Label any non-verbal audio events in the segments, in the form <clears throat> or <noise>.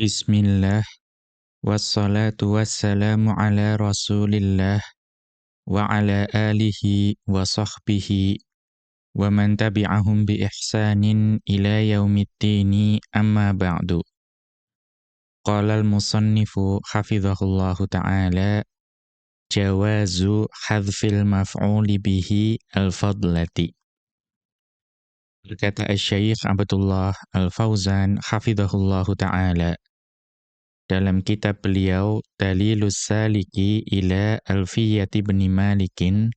Bismillah Wassalatu wassalamu ala rasulillah Wa ala alihi wa sahbihi Wa man tabi'ahum bi ihsanin ila yaumiddini amma ba'du Qala al-musannifu hafizahullahu ta'ala Jawazu hadfil maf'uli bihi al-fadlati Berkata Syekh Abdullah Al-Fauzan hafizahullahu ta'ala dalam kitab beliau Dalilus Saliki ila Alfiyati bin Malikin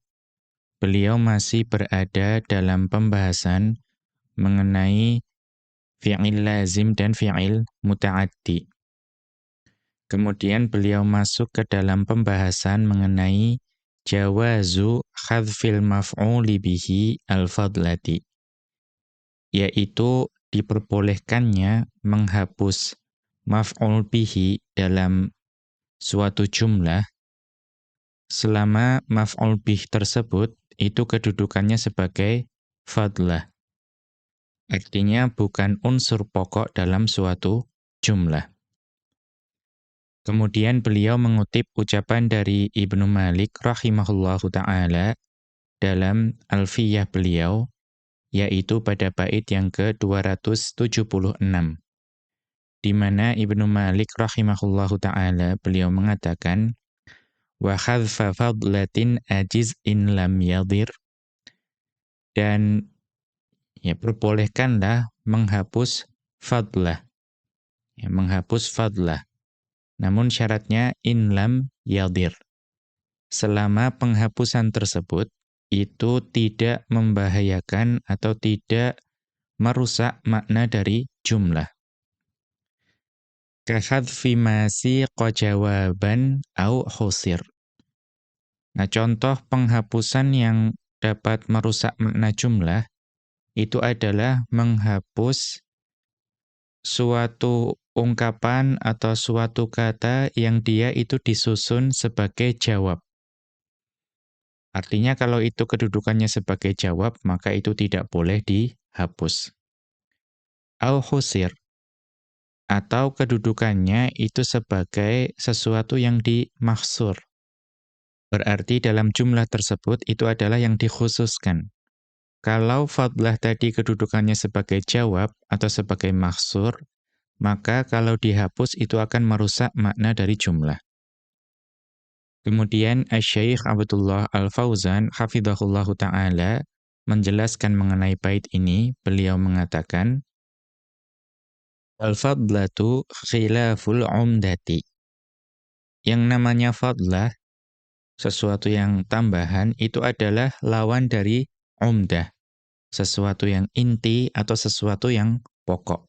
beliau masih berada dalam pembahasan mengenai fi'il lazim dan fi'il muta'addi. Kemudian beliau masuk ke dalam pembahasan mengenai jawazu khadfil maf'uli bihi al-fadlati yaitu diperbolehkannya menghapus maf'ul bihi dalam suatu jumlah selama maf'ul bih tersebut itu kedudukannya sebagai fadlah. Artinya bukan unsur pokok dalam suatu jumlah. Kemudian beliau mengutip ucapan dari Ibnu Malik rahimahullahu taala dalam Alfiyah beliau yaitu pada bait yang ke-276 di mana Ibnu Malik rahimahullahu taala beliau mengatakan wa khadfa fadlatin ajiz in lam yadir. Dan ya perbolehkanlah menghapus fadlah. Ya, menghapus fadlah. Namun syaratnya in lam yadir. Selama penghapusan tersebut itu tidak membahayakan atau tidak merusak makna dari jumlah kahadfi jawaban au khusir. Nah, contoh penghapusan yang dapat merusak makna jumlah itu adalah menghapus suatu ungkapan atau suatu kata yang dia itu disusun sebagai jawab. Artinya kalau itu kedudukannya sebagai jawab, maka itu tidak boleh dihapus. Au khusir atau kedudukannya itu sebagai sesuatu yang dimaksur. Berarti dalam jumlah tersebut itu adalah yang dikhususkan. Kalau fadlah tadi kedudukannya sebagai jawab atau sebagai maksur, maka kalau dihapus itu akan merusak makna dari jumlah. Kemudian Syekh Abdullah Al-Fauzan hafizahullahu taala menjelaskan mengenai bait ini, beliau mengatakan Al-fadlatu khilaful umdati. Yang namanya fadlah, sesuatu yang tambahan, itu adalah lawan dari umdah. Sesuatu yang inti atau sesuatu yang pokok.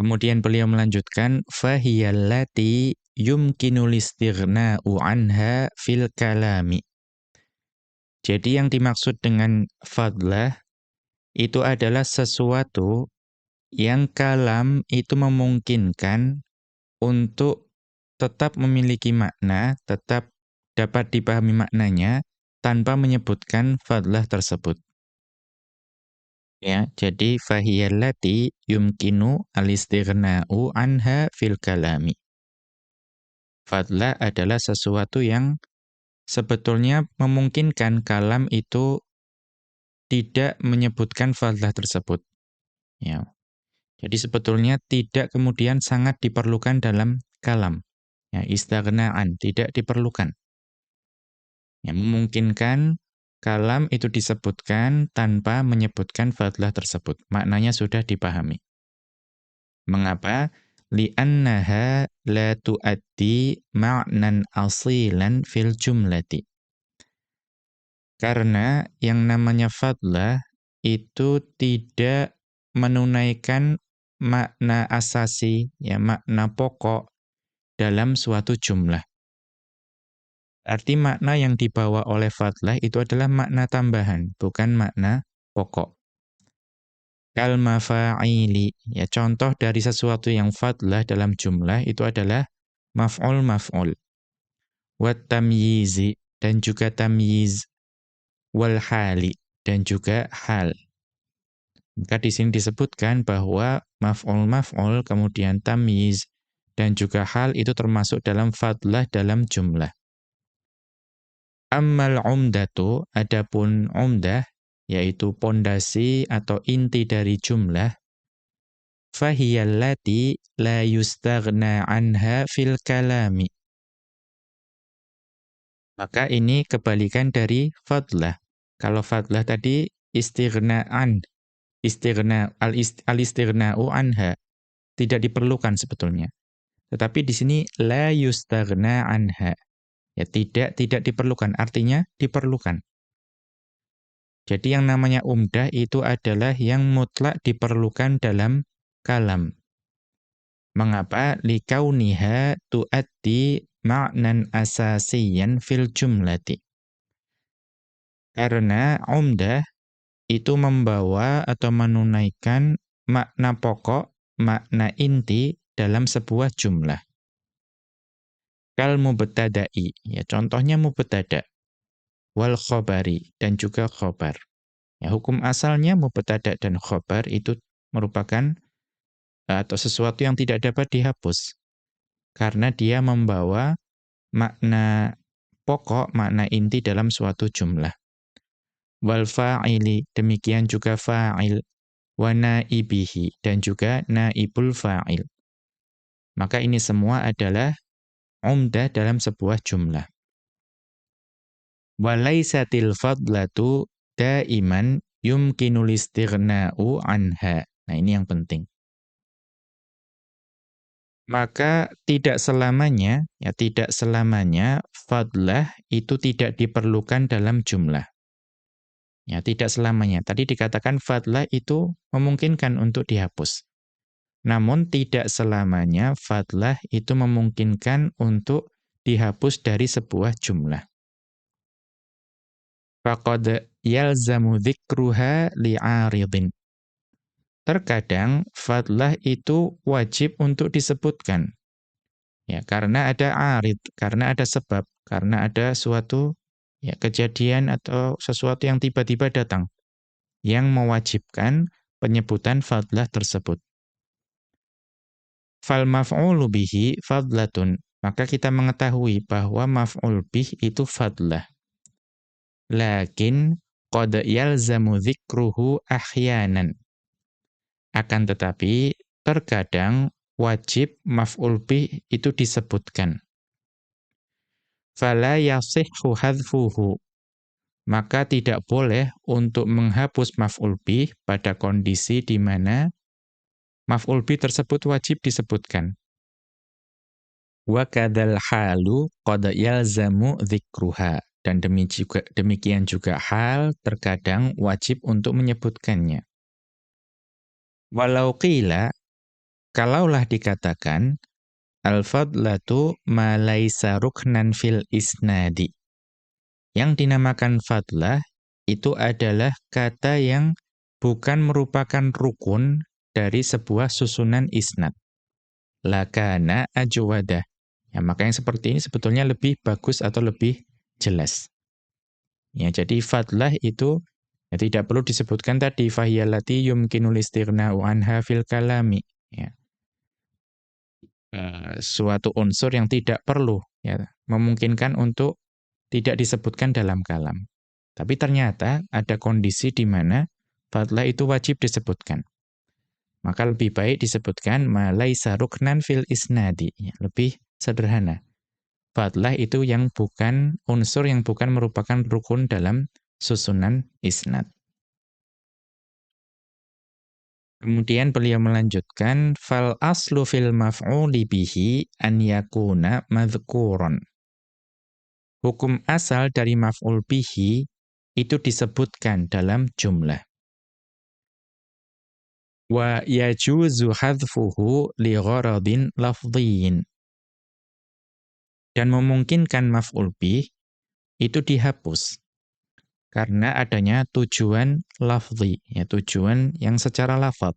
Kemudian beliau melanjutkan, fahiyallati yumkinul anha fil kalami. Jadi yang dimaksud dengan fadlah, itu adalah sesuatu yang kalam itu memungkinkan untuk tetap memiliki makna, tetap dapat dipahami maknanya tanpa menyebutkan fadlah tersebut. Ya, jadi fahiyallati yumkinu alistighna'u anha fil kalami. Fadlah adalah sesuatu yang sebetulnya memungkinkan kalam itu tidak menyebutkan fadlah tersebut. Ya, jadi sebetulnya tidak kemudian sangat diperlukan dalam kalam. Ya, istaghna'an, tidak diperlukan. Ya, memungkinkan kalam itu disebutkan tanpa menyebutkan fadlah tersebut. Maknanya sudah dipahami. Mengapa? Li'annaha la tu'addi ma'nan asilan fil jumlati. Karena yang namanya fadlah itu tidak menunaikan makna asasi, ya makna pokok dalam suatu jumlah. Arti makna yang dibawa oleh fadlah itu adalah makna tambahan, bukan makna pokok. Kal mafa'ili, ya contoh dari sesuatu yang fadlah dalam jumlah itu adalah maf'ul maf'ul. Wat tamyizi dan juga tamyiz wal hali dan juga hal. Maka di sini disebutkan bahwa maf'ul maf'ul kemudian tamyiz dan juga hal itu termasuk dalam fadlah dalam jumlah. Ammal umdatu adapun umdah yaitu pondasi atau inti dari jumlah fahiyallati la yustaghna anha fil kalami. Maka ini kebalikan dari fadlah. Kalau fadlah tadi istighna'an, istighna al-istighna'u anha tidak diperlukan sebetulnya. Tetapi di sini la yustaghna anha. Ya tidak tidak diperlukan, artinya diperlukan. Jadi yang namanya umdah itu adalah yang mutlak diperlukan dalam kalam. Mengapa? Likauniha tu'addi ma'nan asasiyan fil jumlati. Karena umdah itu membawa atau menunaikan makna pokok, makna inti dalam sebuah jumlah. Kal mubtada'i, ya contohnya mubtada' wal khobari dan juga khobar. Ya, hukum asalnya mubtada' dan khobar itu merupakan atau sesuatu yang tidak dapat dihapus karena dia membawa makna pokok, makna inti dalam suatu jumlah. Wal fa'ili, demikian juga fa'il, wa naibihi, dan juga naibul fa'il. Maka ini semua adalah umdah dalam sebuah jumlah. Walaisatil fadlatu daiman yumkinul istighna'u anha. Nah, ini yang penting maka tidak selamanya ya tidak selamanya fadlah itu tidak diperlukan dalam jumlah. Ya, tidak selamanya. Tadi dikatakan fadlah itu memungkinkan untuk dihapus. Namun tidak selamanya fadlah itu memungkinkan untuk dihapus dari sebuah jumlah. Faqad yalzamu dzikruha li'aridin. Terkadang fadlah itu wajib untuk disebutkan. Ya, karena ada arid, karena ada sebab, karena ada suatu ya kejadian atau sesuatu yang tiba-tiba datang yang mewajibkan penyebutan fadlah tersebut. Fal maf'ulu bihi fadlatun. Maka kita mengetahui bahwa maf'ul bih itu fadlah. Lakin qad yalzamu dzikruhu ahyanan. Akan tetapi terkadang wajib maf'ul bih itu disebutkan. Fala yasihhu hadfuhu. Maka tidak boleh untuk menghapus maf'ul bih pada kondisi di mana maf'ul bih tersebut wajib disebutkan. Wa kadzal halu qad yalzamu dzikruha. Dan demikian juga hal terkadang wajib untuk menyebutkannya. Walau qila, kalaulah dikatakan, al-fadlatu ma laisa ruknan fil isnadi. Yang dinamakan fadlah itu adalah kata yang bukan merupakan rukun dari sebuah susunan isnad. Lakana ajwada. Ya, maka yang seperti ini sebetulnya lebih bagus atau lebih jelas. Ya, jadi fadlah itu Ya, tidak perlu disebutkan tadi fahiyallati yumkinul istighna'u anha fil kalami. Ya. Uh, suatu unsur yang tidak perlu ya, memungkinkan untuk tidak disebutkan dalam kalam. Tapi ternyata ada kondisi di mana fadlah itu wajib disebutkan. Maka lebih baik disebutkan malaisa ruknan fil isnadi. Ya, lebih sederhana. Fadlah itu yang bukan unsur yang bukan merupakan rukun dalam susunan isnad. Kemudian beliau melanjutkan fal aslu fil maf'uli bihi an yakuna madhkuran. Hukum asal dari maf'ul bihi itu disebutkan dalam jumlah. Wa yajuzu hadfuhu li gharadin lafdhiyin. Dan memungkinkan maf'ul bih itu dihapus karena adanya tujuan lafzi, ya tujuan yang secara lafaz.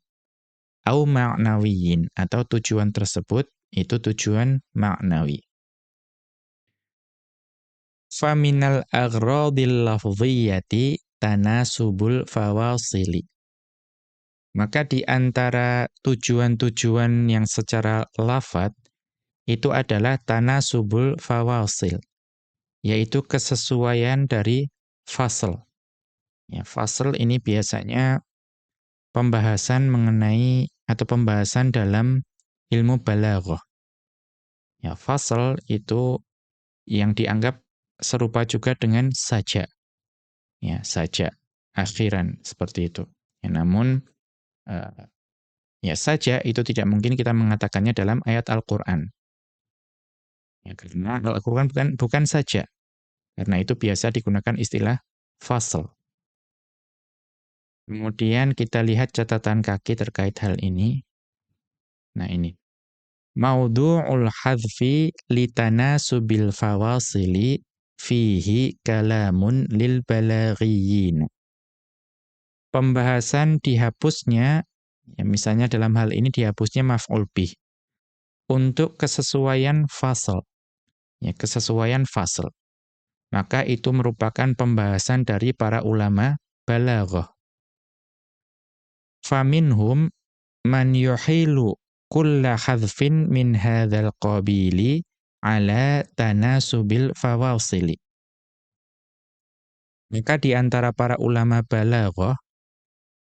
Au ma'nawiyin atau tujuan tersebut itu tujuan maknawi. Faminal aghradil lafziyati tanasubul fawasili. Maka di antara tujuan-tujuan yang secara lafat itu adalah tanasubul fawasil, yaitu kesesuaian dari fasal. Ya, fasal ini biasanya pembahasan mengenai atau pembahasan dalam ilmu balaghah. Ya, fasal itu yang dianggap serupa juga dengan saja. Ya, saja akhiran seperti itu. Ya, namun uh, ya saja itu tidak mungkin kita mengatakannya dalam ayat Al-Qur'an. Ya, karena Al-Qur'an bukan bukan saja. Karena itu biasa digunakan istilah fasal. Kemudian kita lihat catatan kaki terkait hal ini. Nah ini. Maudu'ul hadfi litanasubil fawasili fihi kalamun lil balaghiyin. Pembahasan dihapusnya, ya misalnya dalam hal ini dihapusnya maf'ul bih. Untuk kesesuaian fasal. Ya, kesesuaian fasal. Maka itu merupakan pembahasan dari para ulama balaghah. Faminhum man yuhilu kulla hadfin min hadzal qabili ala tanasubil fawasili. Maka di antara para ulama balaghah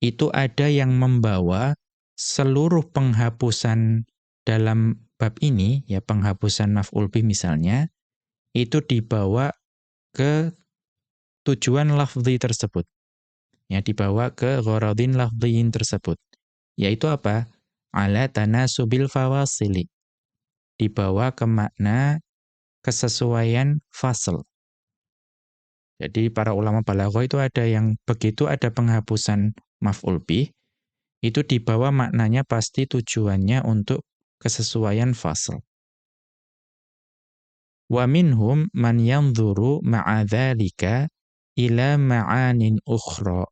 itu ada yang membawa seluruh penghapusan dalam bab ini ya penghapusan maf'ul misalnya itu dibawa ke tujuan lafzi tersebut. Ya dibawa ke gharadin lafziyin tersebut. Yaitu apa? ala tanasubil fawasili. Dibawa ke makna kesesuaian fasal. Jadi para ulama balaghah itu ada yang begitu ada penghapusan maf'ul bih, itu dibawa maknanya pasti tujuannya untuk kesesuaian fasal. Wa minhum man yanzuru ma'a ila ma'anin ukhra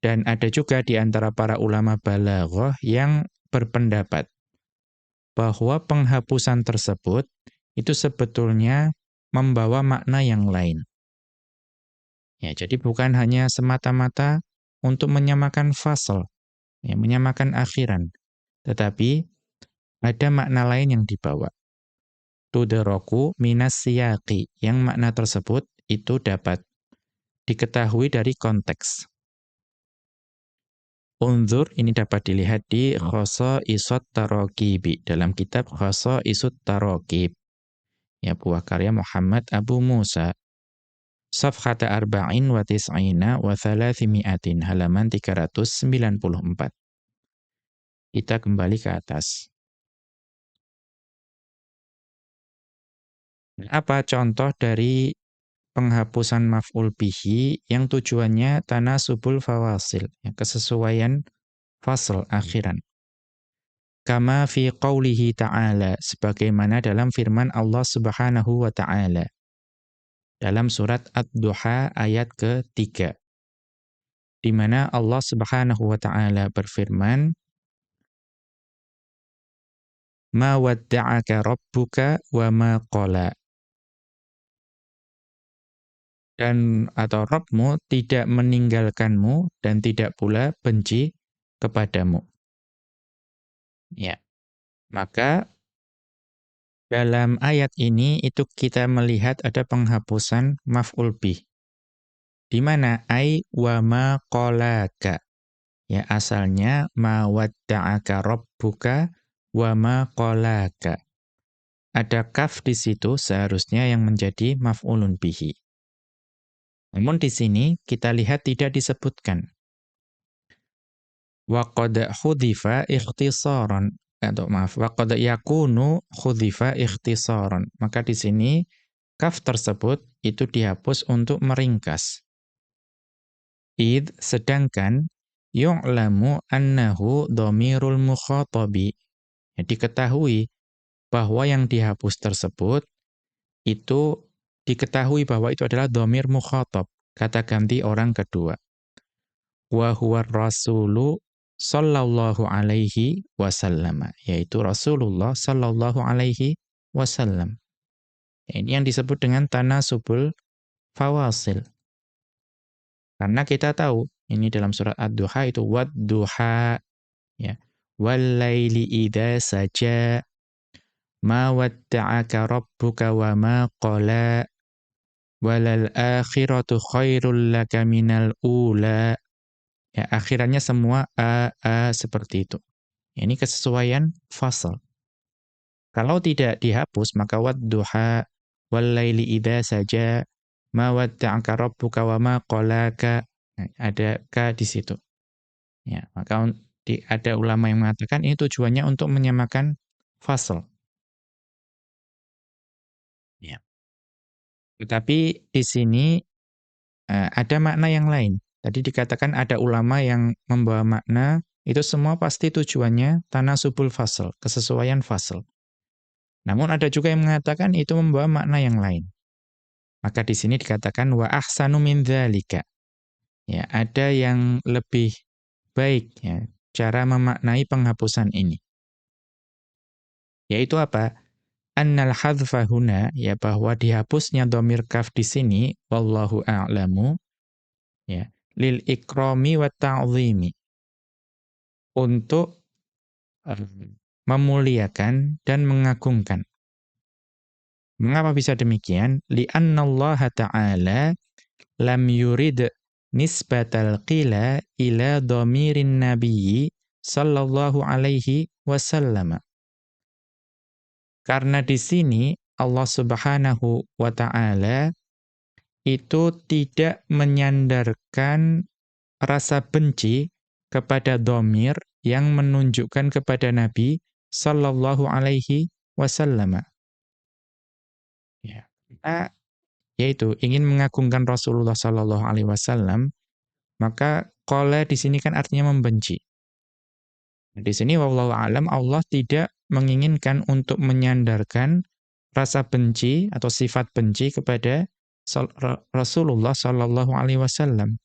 dan ada juga di antara para ulama balaghah yang berpendapat bahwa penghapusan tersebut itu sebetulnya membawa makna yang lain. Ya, jadi bukan hanya semata-mata untuk menyamakan fasal, ya, menyamakan akhiran, tetapi ada makna lain yang dibawa. Tudroku minas siyaqi, yang makna tersebut itu dapat diketahui dari konteks. Unzur ini dapat dilihat di Khoso Isot Tarokibi dalam kitab Khoso Isut Tarokib. Ya buah karya Muhammad Abu Musa. Safhata arba'in wa tis'ina wa halaman 394. Kita kembali ke atas. Apa contoh dari penghapusan maf'ul bihi yang tujuannya tanasubul fawasil, ya, kesesuaian fasl akhiran. Kama fi qawlihi ta'ala, sebagaimana dalam firman Allah subhanahu wa ta'ala. Dalam surat Ad-Duha ayat ke-3. Di mana Allah subhanahu wa ta'ala berfirman, Ma wadda'aka rabbuka wa ma qala dan atau Rabbmu tidak meninggalkanmu dan tidak pula benci kepadamu. Ya. Maka dalam ayat ini itu kita melihat ada penghapusan maf'ul bih. Di mana ai wa ma. Ya asalnya ma wadda'aka rabbuka wa ma qalaka. Ada kaf di situ seharusnya yang menjadi maf'ulun bihi. Namun di sini kita lihat tidak disebutkan. Wa qad khudhifa ikhtisaran atau maaf wa qad yakunu khudhifa ikhtisaran. Maka di sini kaf tersebut itu dihapus untuk meringkas. Id sedangkan yu'lamu annahu dhamirul mukhatabi. Ya, diketahui bahwa yang dihapus tersebut itu diketahui bahwa itu adalah domir mukhatab, kata ganti orang kedua. Wa huwa rasulu sallallahu alaihi wasallam, yaitu Rasulullah sallallahu alaihi wasallam. Ini yang disebut dengan tanasubul fawasil. Karena kita tahu, Ini dalam surat Ad-Duha itu wad-duha ya. Wal-laili idza saja ma wadda'aka rabbuka wa ma qala walal akhiratu khairul laka minal ula. Ya, akhirannya semua a a seperti itu. Ini kesesuaian fasal. Kalau tidak dihapus maka wadduha wal laili idza saja ma wadda'aka rabbuka wa ma qalaka. Nah, ada ka di situ. Ya, maka di, ada ulama yang mengatakan ini tujuannya untuk menyamakan fasal. Tetapi di sini uh, ada makna yang lain. Tadi dikatakan ada ulama yang membawa makna itu semua pasti tujuannya tanasubul fasal, kesesuaian fasal. Namun ada juga yang mengatakan itu membawa makna yang lain. Maka di sini dikatakan wa ahsanu min dzalika. Ya, ada yang lebih baik ya cara memaknai penghapusan ini. Yaitu apa? Annal hadfa huna ya bahwa dihapusnya dhamir kaf di sini wallahu a'lamu ya lil ikrami wa ta'zimi untuk um, memuliakan dan mengagungkan. Mengapa bisa demikian? Li'annallaha ta'ala lam yurid nisbatal qila ila dhamirin nabiyyi sallallahu alaihi wasallam. Karena di sini Allah Subhanahu wa taala itu tidak menyandarkan rasa benci kepada domir yang menunjukkan kepada Nabi Sallallahu Alaihi Wasallam. Ya, kita yaitu ingin mengagungkan Rasulullah Sallallahu Alaihi Wasallam, maka kola di sini kan artinya membenci. Di sini wallahu alam Allah tidak menginginkan untuk menyandarkan rasa benci atau sifat benci kepada Rasulullah sallallahu alaihi wasallam.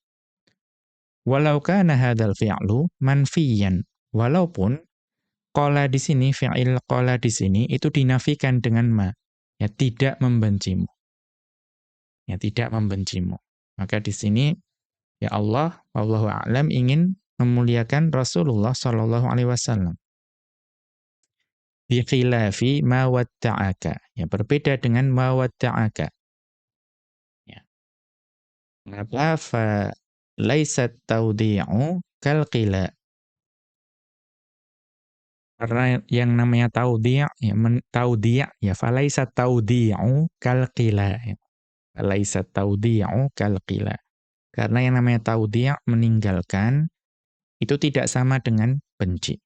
Walau kana hadzal fi'lu manfiyan, walaupun qala di sini fi'il qala di sini itu dinafikan dengan ma, ya tidak membencimu. Ya tidak membencimu. Maka di sini ya Allah wallahu a'lam ingin memuliakan Rasulullah sallallahu alaihi wasallam. Bi khilafi ma watta'aka. Ya berbeda dengan ma watta'aka. Ya. Mengapa fa laisat taudi'u kal qila. Karena yang namanya taudi' ya taudi' ya falaisat taudi'u kal qila. Ya. Falaisat taudi'u kal qila. Karena yang namanya taudi' meninggalkan itu tidak sama dengan benci.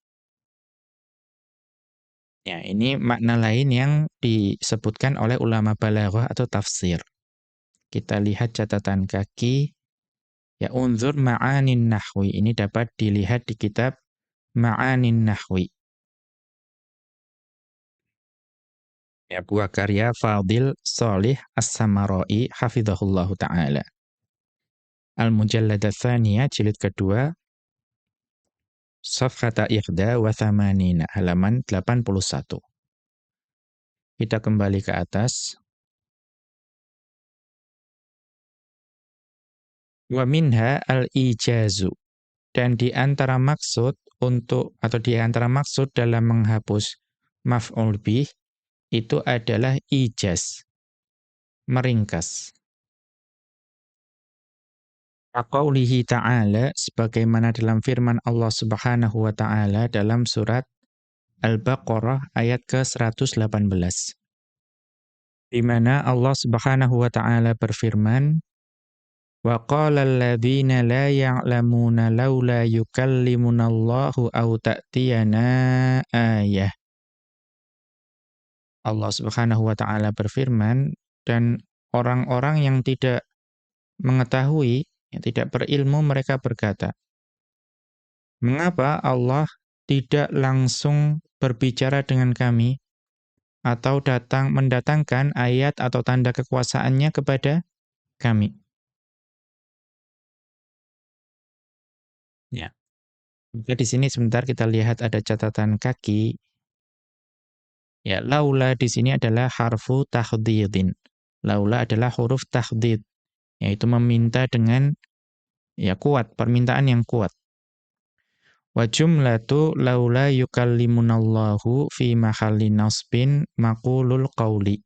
Ya, ini makna lain yang disebutkan oleh ulama balaghah atau tafsir. Kita lihat catatan kaki Ya, unzur ma'anin nahwi. Ini dapat dilihat di kitab Ma'anin Nahwi. Ya, buah karya Fadil Salih As-Samarai hafizahullahu taala. Al-Mujallad Tsaniyah jilid kedua Safhata Ikhda wa Thamanina halaman 81. Kita kembali ke atas. Wa minha al-ijazu. Dan di antara maksud untuk atau di antara maksud dalam menghapus maf'ul bih itu adalah ijaz. Meringkas. Aqaulihi ta'ala sebagaimana dalam firman Allah Subhanahu wa taala dalam surat Al-Baqarah ayat ke-118. Di mana Allah Subhanahu wa taala berfirman Wa qala la ya'lamuna laula yukallimunallahu aw ta'tiyana ayah. Allah Subhanahu wa taala berfirman dan orang-orang yang tidak mengetahui, yang tidak berilmu mereka berkata, "Mengapa Allah tidak langsung berbicara dengan kami atau datang mendatangkan ayat atau tanda kekuasaannya kepada kami?" Ya. Maka di sini sebentar kita lihat ada catatan kaki. Ya, laula di sini adalah harfu tahdidin. Laula adalah huruf tahdid, yaitu meminta dengan ya kuat, permintaan yang kuat. Wa jumlatu laula yukallimunallahu fi mahalli nasbin maqulul qawli.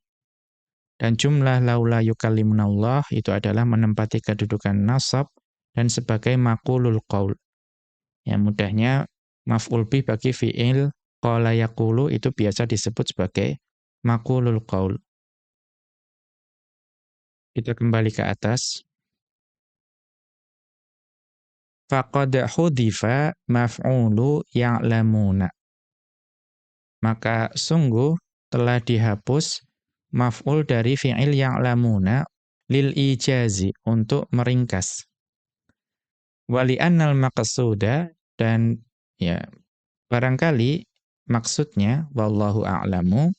Dan jumlah laula yukallimunallah itu adalah menempati kedudukan nasab dan sebagai maqulul qaul. Ya mudahnya maf'ul bagi fi'il qala yaqulu itu biasa disebut sebagai maqulul qaul. Kita kembali ke atas. faqad hudifa maf'ulu ya'lamuna. Maka sungguh telah dihapus maf'ul dari fi'il ya'lamuna lil ijazi untuk meringkas. Wali annal maqsuda dan ya barangkali maksudnya wallahu a'lamu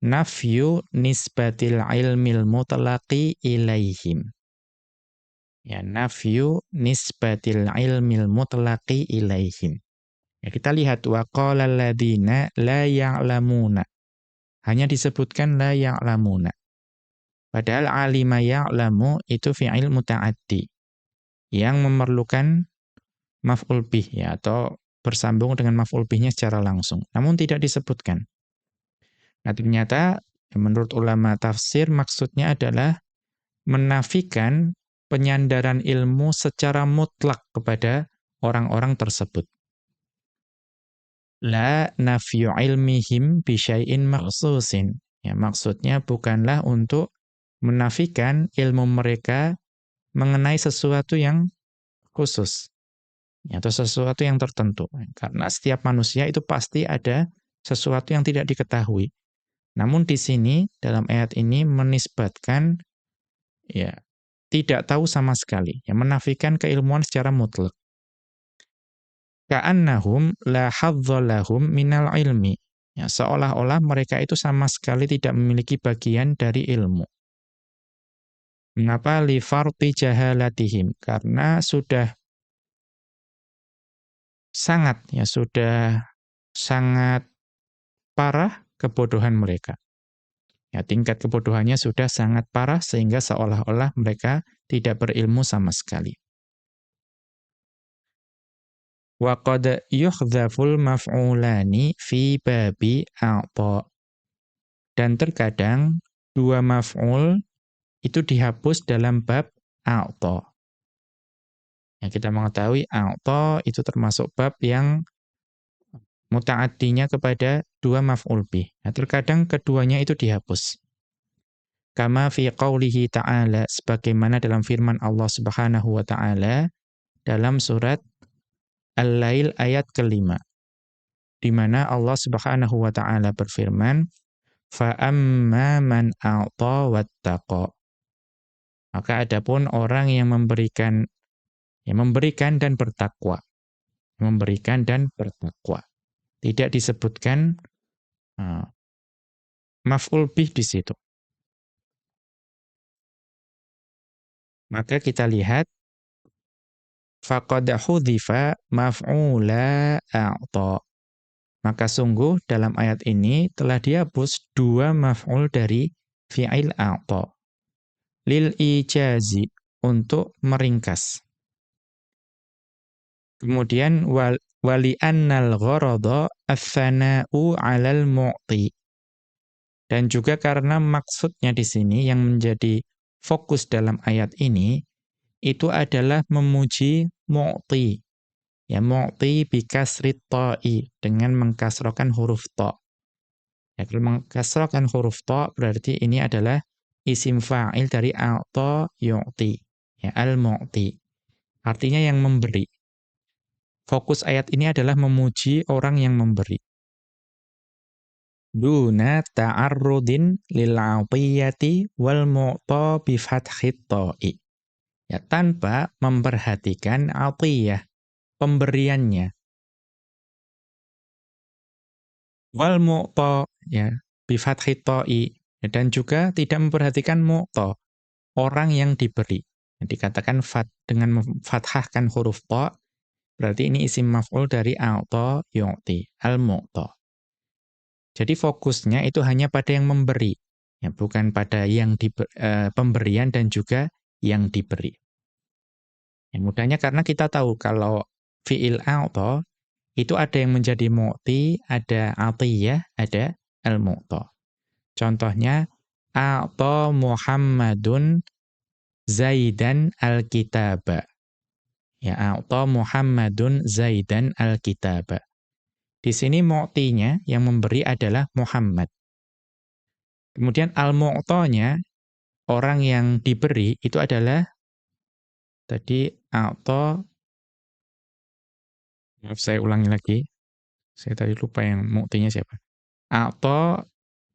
nafyu nisbatil ilmil mutlaqi ilaihim ya nafyu nisbatil ilmil mutlaqi ilaihim. Ya, kita lihat wa qala alladziina la ya'lamuna. Hanya disebutkan la ya'lamuna. Padahal alima ya'lamu itu fi'il muta'addi yang memerlukan maf'ul bih ya atau bersambung dengan maf'ul bihnya secara langsung. Namun tidak disebutkan. Nah, ternyata menurut ulama tafsir maksudnya adalah menafikan penyandaran ilmu secara mutlak kepada orang-orang tersebut. La nafyu ilmihim bisyai'in maksusin. Ya, maksudnya bukanlah untuk menafikan ilmu mereka mengenai sesuatu yang khusus. Ya, atau sesuatu yang tertentu. Karena setiap manusia itu pasti ada sesuatu yang tidak diketahui. Namun di sini, dalam ayat ini menisbatkan ya tidak tahu sama sekali, yang menafikan keilmuan secara mutlak. Ka'annahum la hadzalahum minal ilmi. Ya, seolah-olah mereka itu sama sekali tidak memiliki bagian dari ilmu. Mengapa li farti jahalatihim? Karena sudah sangat ya sudah sangat parah kebodohan mereka. Ya, tingkat kebodohannya sudah sangat parah sehingga seolah-olah mereka tidak berilmu sama sekali. Wa qad yuhdhaful maf'ulani fi babi a'ta. Dan terkadang dua maf'ul itu dihapus dalam bab a'ta. Ya, kita mengetahui a'ta itu termasuk bab yang muta'addinya kepada dua maf'ul bih. Nah, terkadang keduanya itu dihapus. Kama fi qawlihi ta'ala, sebagaimana dalam firman Allah subhanahu wa ta'ala, dalam surat Al-Lail ayat kelima. Di mana Allah subhanahu wa ta'ala berfirman, فَأَمَّا مَنْ أَعْطَى وَاتَّقَى Maka adapun orang yang memberikan yang memberikan dan bertakwa. Memberikan dan bertakwa tidak disebutkan maf'ul bih di situ. Maka kita lihat faqad hudhifa maf'ula a'ta. Maka sungguh dalam ayat ini telah dihapus dua maf'ul dari fi'il a'ta. Lil ijazi untuk meringkas. Kemudian wal, wali annal gharada athana'u 'alal mu'ti. Dan juga karena maksudnya di sini yang menjadi fokus dalam ayat ini itu adalah memuji mu'ti. Ya mu'ti bi kasri ta'i dengan mengkasrokan huruf ta. Ya kalau mengkasrokan huruf ta berarti ini adalah isim fa'il dari a'ta yu'ti. Ya al-mu'ti. Artinya yang memberi. Fokus ayat ini adalah memuji orang yang memberi. Duna ta'arrudin lil'atiyati wal mu'ta bi ta'i. Ya, tanpa memperhatikan atiyah, pemberiannya. Wal mu'ta ya bi ta'i ya, dan juga tidak memperhatikan mu'ta, orang yang diberi. Dikatakan fat dengan memfathahkan huruf ta Berarti ini isim maf'ul dari a'ta yu'ti, al-mu'ta. Jadi fokusnya itu hanya pada yang memberi, ya, bukan pada yang di, uh, pemberian dan juga yang diberi. Ya, mudahnya karena kita tahu kalau fi'il a'ta itu ada yang menjadi mu'ti, ada atiyah, ada al-mu'ta. Contohnya a'ta Muhammadun Zaidan al-kitaba. Ya, a'ta Muhammadun Zaidan al-kitaba. Di sini mu'tinya yang memberi adalah Muhammad. Kemudian al-mu'tanya orang yang diberi itu adalah tadi a'ta Maaf saya ulangi lagi. Saya tadi lupa yang mu'tinya siapa. A'ta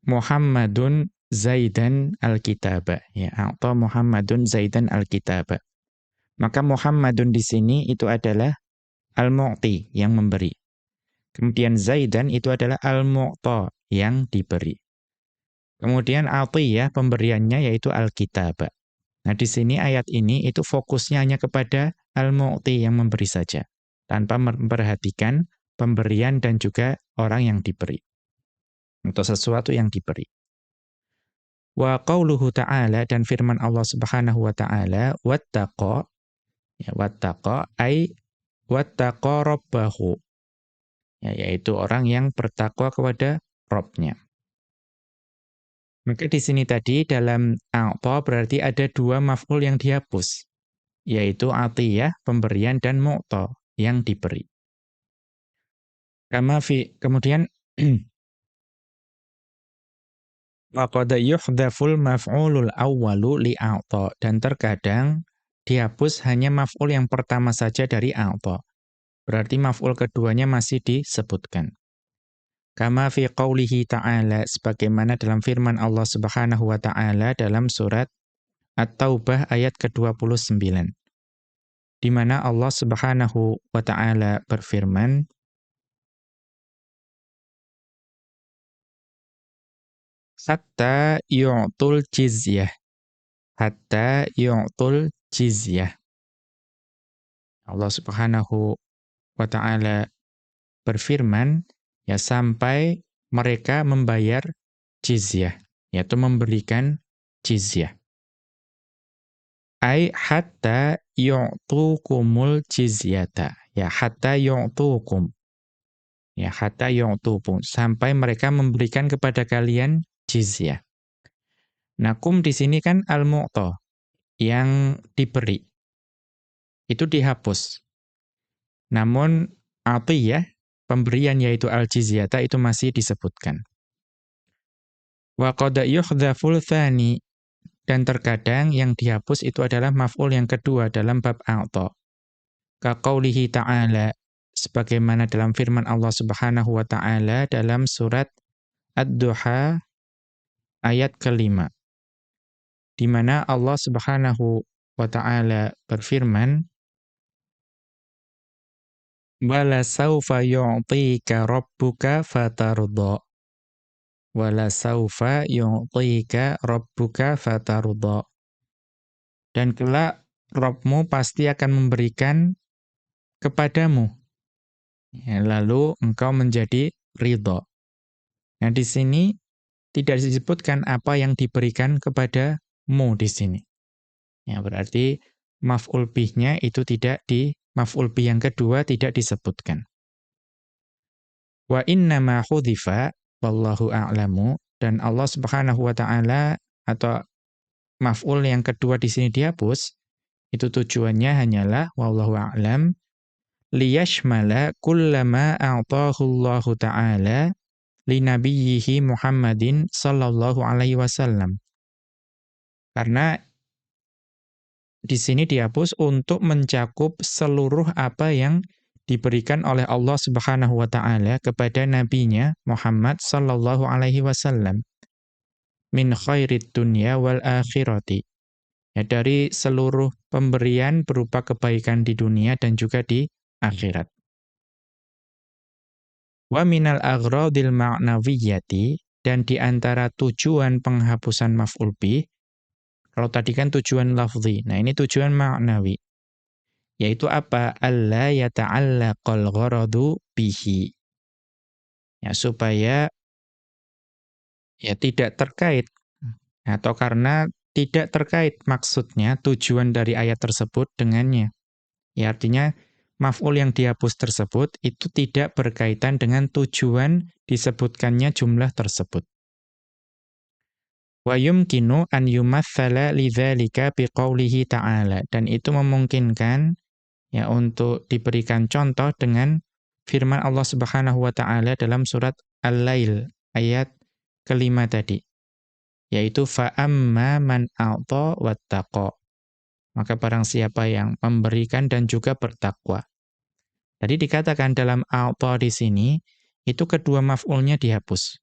Muhammadun Zaidan al-kitaba. Ya, a'ta Muhammadun Zaidan al-kitaba. Maka Muhammadun di sini itu adalah al-mu'ti yang memberi. Kemudian Zaidan itu adalah al-mu'ta yang diberi. Kemudian atiyah pemberiannya yaitu al-kitab. Nah, di sini ayat ini itu fokusnya hanya kepada al-mu'ti yang memberi saja, tanpa memperhatikan pemberian dan juga orang yang diberi. Atau sesuatu yang diberi. Wa qauluhu ta'ala dan firman Allah Subhanahu wa taala wattaqa ya wattaqa ai wattaqa rabbahu ya, yaitu orang yang bertakwa kepada Robnya. Maka di sini tadi dalam a'ta berarti ada dua maf'ul yang dihapus, yaitu atiyah, pemberian, dan mu'ta, yang diberi. Kama fi, kemudian <clears throat> Waqada yuhdaful maf'ulul awwalu li'a'ta. Dan terkadang dihapus hanya maf'ul yang pertama saja dari a'ta. Berarti maf'ul keduanya masih disebutkan. Kama fi qawlihi ta'ala sebagaimana dalam firman Allah Subhanahu wa taala dalam surat At-Taubah ayat ke-29. Di mana Allah Subhanahu wa taala berfirman Hatta yu'tul jizyah. Hatta yu'tul jizyah. Allah Subhanahu wa taala berfirman ya sampai mereka membayar jizyah yaitu memberikan jizyah. Ai hatta yu'tukumul jizyata ya hatta yu'tukum ya hatta yu'tukum sampai mereka memberikan kepada kalian jizyah. Nakum di sini kan al-mu'ta yang diberi itu dihapus namun ya pemberian yaitu al-jizyata itu masih disebutkan. Wa qad yuhdhaful dan terkadang yang dihapus itu adalah maf'ul yang kedua dalam bab a'ta. Ka qaulihi ta'ala sebagaimana dalam firman Allah Subhanahu wa taala dalam surat Ad-Duha ayat kelima. Di mana Allah Subhanahu wa taala berfirman wala saufa yu'tika rabbuka fatarda. Wala saufa yu'tika rabbuka fatarda. Dan kelak Rabbmu pasti akan memberikan kepadamu. Ya, lalu engkau menjadi ridho nah di sini tidak disebutkan apa yang diberikan kepadamu di sini ya berarti maf'ul bihnya itu tidak di maf'ul bi yang kedua tidak disebutkan. Wa inna ma hudhifa wallahu a'lamu dan Allah Subhanahu wa taala atau maf'ul yang kedua di sini dihapus itu tujuannya hanyalah wallahu a'lam liyashmala kullama a'tahu Allah taala li nabiyhi Muhammadin sallallahu alaihi wasallam. Karena di sini dihapus untuk mencakup seluruh apa yang diberikan oleh Allah Subhanahu wa taala kepada nabinya Muhammad sallallahu alaihi wasallam. Min khairid dunya wal akhirati. Ya dari seluruh pemberian berupa kebaikan di dunia dan juga di akhirat. Wa minal aghradil ma'nawiyyati dan di antara tujuan penghapusan maf'ul bih kalau tadi kan tujuan lafzi. Nah, ini tujuan maknawi. Yaitu apa? Alla yata'allaqal gharadu bihi. Ya, supaya ya tidak terkait atau karena tidak terkait maksudnya tujuan dari ayat tersebut dengannya. Ya artinya maf'ul yang dihapus tersebut itu tidak berkaitan dengan tujuan disebutkannya jumlah tersebut. Wa yumkinu an yumathala lidzalika biqaulihi ta'ala dan itu memungkinkan ya untuk diberikan contoh dengan firman Allah Subhanahu wa taala dalam surat Al-Lail ayat kelima tadi yaitu fa amma man a'ta wattaqa. Maka barang siapa yang memberikan dan juga bertakwa. Tadi dikatakan dalam a'ta di sini itu kedua maf'ulnya dihapus.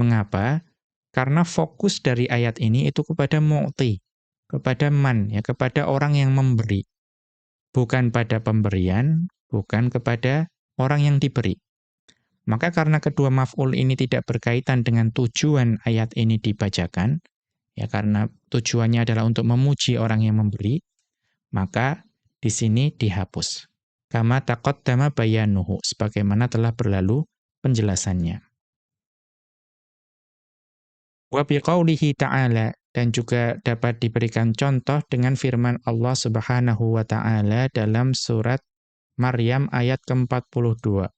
Mengapa karena fokus dari ayat ini itu kepada mu'ti kepada man ya kepada orang yang memberi bukan pada pemberian, bukan kepada orang yang diberi. Maka karena kedua maf'ul ini tidak berkaitan dengan tujuan ayat ini dibacakan, ya karena tujuannya adalah untuk memuji orang yang memberi, maka di sini dihapus. Kama taqaddama bayanuhu, sebagaimana telah berlalu penjelasannya. Wa biqaulihi ta'ala dan juga dapat diberikan contoh dengan firman Allah Subhanahu wa taala dalam surat Maryam ayat ke-42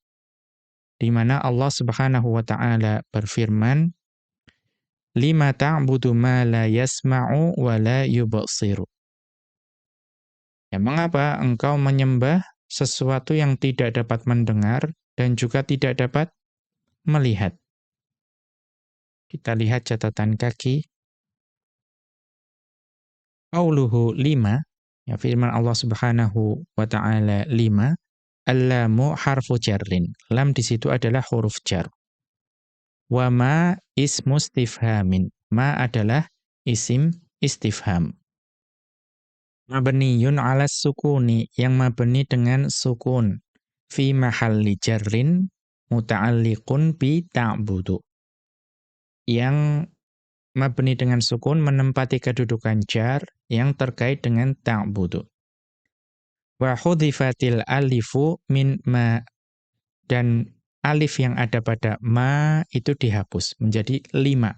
di mana Allah Subhanahu wa taala berfirman lima ta'budu ma la yasma'u wa la yubsiru. Ya mengapa engkau menyembah sesuatu yang tidak dapat mendengar dan juga tidak dapat melihat Kita lihat catatan kaki Qauluhu lima, ya firman Allah Subhanahu wa taala lima, allamu harfu jarrin. Lam di situ adalah huruf jar. Wa ma ismu istifhamin. Ma adalah isim istifham. Mabniyun ala sukuni, yang mabni dengan sukun. Fi mahalli jarrin muta'alliqun bi ta'budu. Yang mabni dengan sukun menempati kedudukan jar yang terkait dengan ta'budu. Wa hudhifatil alifu min ma dan alif yang ada pada ma itu dihapus menjadi lima.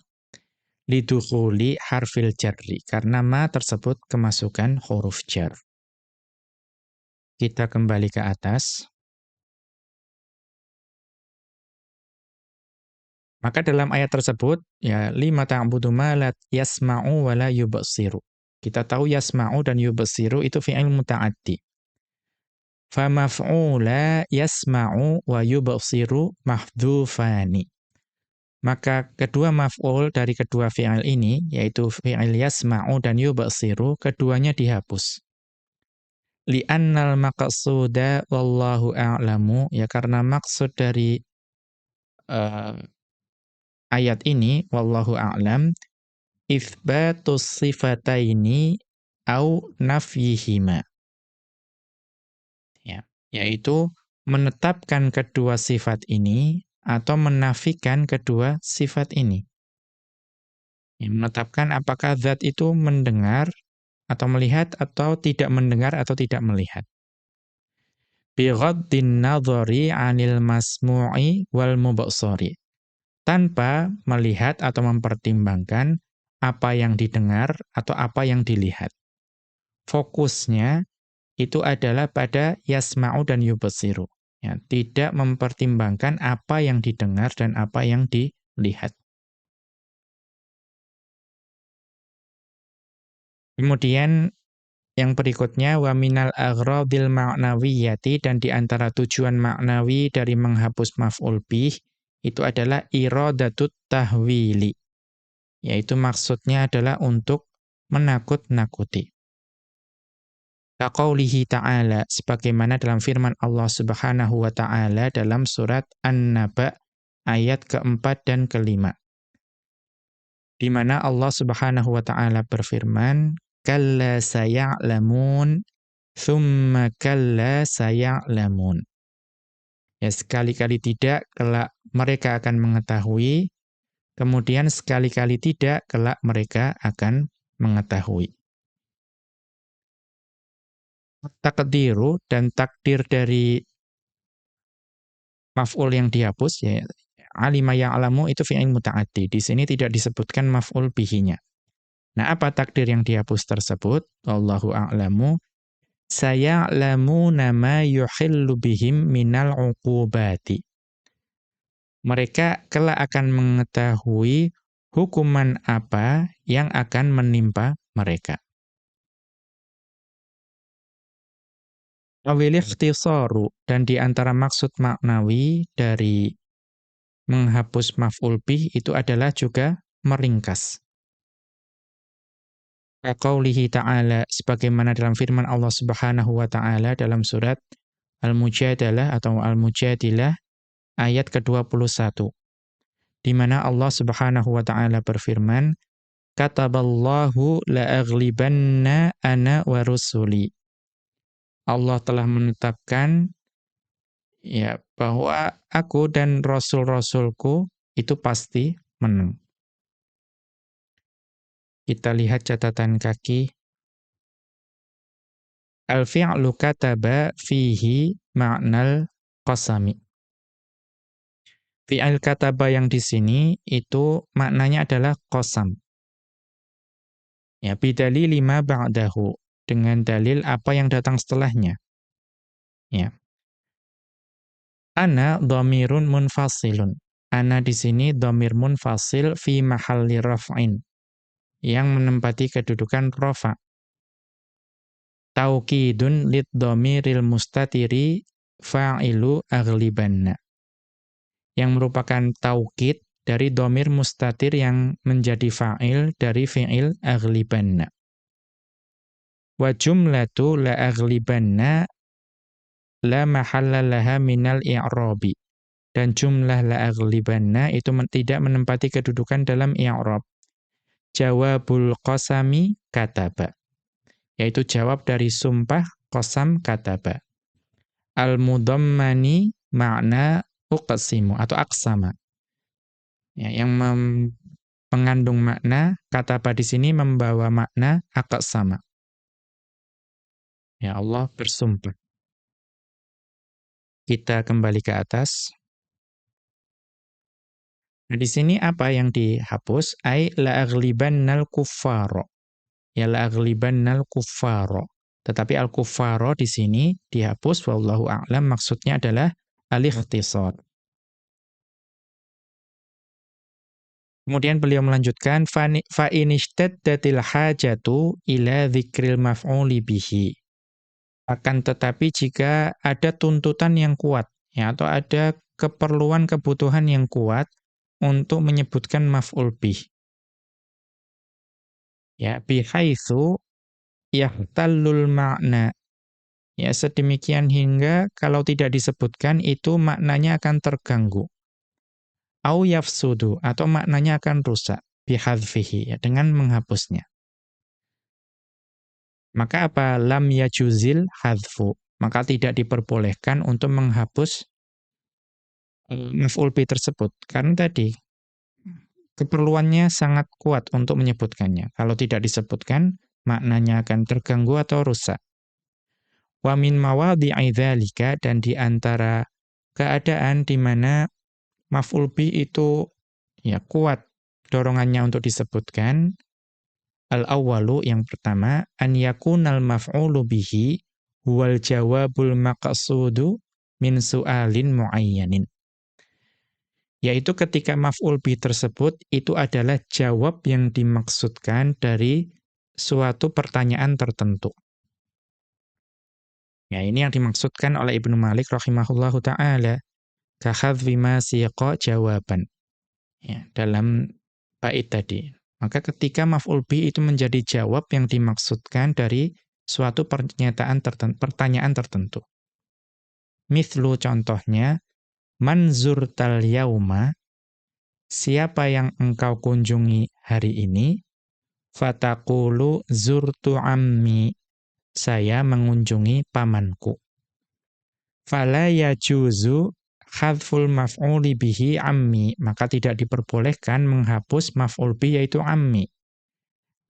Lidukhuli harfil jarri karena ma tersebut kemasukan huruf jar. Kita kembali ke atas. Maka dalam ayat tersebut ya lima ta'budu ma la yasma'u wa la yubsiru. Kita tahu yasma'u dan yubsiru itu fi'il muta'addi. Fa maf'ula yasma'u wa yubsiru mahdhufani. Maka kedua maf'ul dari kedua fi'il ini yaitu fi'il yasma'u dan yubsiru keduanya dihapus. Li'annal maqsuda wallahu a'lamu ya karena maksud dari uh, ayat ini wallahu a'lam itsbatus sifataini au nafyihima. Ya, yaitu menetapkan kedua sifat ini atau menafikan kedua sifat ini. Ya, menetapkan apakah zat itu mendengar atau melihat atau tidak mendengar atau tidak melihat. Bighaddin nadhari 'anil masmu'i wal mubasari tanpa melihat atau mempertimbangkan apa yang didengar atau apa yang dilihat. Fokusnya itu adalah pada yasma'u dan yubasiru. Ya, tidak mempertimbangkan apa yang didengar dan apa yang dilihat. Kemudian yang berikutnya wa minal aghradil ma'nawiyati dan di antara tujuan maknawi dari menghapus maf'ul bih itu adalah iradatut tahwili. Yaitu maksudnya adalah untuk menakut-nakuti. Kaqaulihi ta'ala, sebagaimana dalam firman Allah subhanahu wa ta'ala dalam surat An-Naba ayat keempat dan kelima. Di mana Allah subhanahu wa ta'ala berfirman, Kalla saya'lamun, thumma kalla saya'lamun. Ya sekali-kali tidak, kelak mereka akan mengetahui, kemudian sekali-kali tidak, kelak mereka akan mengetahui. Takdiru dan takdir dari maf'ul yang dihapus, ya alima yang alamu itu fi'il muta'addi. Di sini tidak disebutkan maf'ul bihinya. Nah, apa takdir yang dihapus tersebut? Allahu a'lamu saya'lamuna ma yuhillu bihim minal uqubati. Mereka kelak akan mengetahui hukuman apa yang akan menimpa mereka. Awil ikhtisaru dan di antara maksud maknawi dari menghapus maf'ul bih itu adalah juga meringkas. Qaulihi ta'ala sebagaimana dalam firman Allah Subhanahu wa taala dalam surat Al-Mujadalah atau Al-Mujadilah ayat ke-21 di mana Allah Subhanahu wa taala berfirman kataballahu la'aghlibanna ana wa rusuli Allah telah menetapkan ya bahwa aku dan rasul-rasulku itu pasti menang kita lihat catatan kaki. Al-fi'lu kataba fihi ma'nal qasami. Fi'il kataba yang di sini itu maknanya adalah qasam. Ya, bidali lima ba'dahu. Dengan dalil apa yang datang setelahnya. Ya. Ana dhamirun munfasilun. Ana di sini dhamir munfasil fi mahalli raf'in yang menempati kedudukan rofa. Taukidun lid domiril mustatiri fa'ilu aglibanna. Yang merupakan taukid dari domir mustatir yang menjadi fa'il dari fi'il aglibanna. Wa jumlatu la aglibanna la mahalla laha minal i'rabi. Dan jumlah la aglibanna itu tidak menempati kedudukan dalam i'rab jawabul qasami kataba. Yaitu jawab dari sumpah qasam kataba. Al-mudammani makna uqsimu atau aksama. Ya, yang mengandung makna kataba di sini membawa makna aqsama. Ya Allah bersumpah. Kita kembali ke atas. Nah, di sini apa yang dihapus? Ai la'aghlibannal kuffaro. Ya la'aghlibannal kuffaro. Tetapi al-kuffaro di sini dihapus wallahu a'lam maksudnya adalah al-ikhtisar. Kemudian beliau melanjutkan fa inishtaddatil hajatu ila dzikril maf'uli bihi. Akan tetapi jika ada tuntutan yang kuat ya atau ada keperluan kebutuhan yang kuat untuk menyebutkan maf'ul bih. Ya, bihaitsu yahtallul makna. Ya, sedemikian hingga kalau tidak disebutkan itu maknanya akan terganggu. Au yafsudu atau maknanya akan rusak bihadfihi ya dengan menghapusnya. Maka apa lam yajuzil hadfu? Maka tidak diperbolehkan untuk menghapus maf'ul bi tersebut. Karena tadi keperluannya sangat kuat untuk menyebutkannya. Kalau tidak disebutkan, maknanya akan terganggu atau rusak. Wa min mawadhi'i dzalika dan di antara keadaan di mana maf'ul bi itu ya kuat dorongannya untuk disebutkan al-awwalu yang pertama an yakunal maf'ulu bihi wal jawabul maqsudu min su'alin muayyanin yaitu ketika maf'ul bi tersebut itu adalah jawab yang dimaksudkan dari suatu pertanyaan tertentu. Ya, ini yang dimaksudkan oleh Ibnu Malik rahimahullahu taala kahadfi ma jawaban. Ya, dalam bait tadi. Maka ketika maf'ul bi itu menjadi jawab yang dimaksudkan dari suatu pernyataan tertentu, pertanyaan tertentu. Mithlu contohnya manzur tal yauma, siapa yang engkau kunjungi hari ini, fatakulu zurtu ammi, saya mengunjungi pamanku. Fala yajuzu hadful maf'uli bihi ammi, maka tidak diperbolehkan menghapus maf'ul bihi yaitu ammi.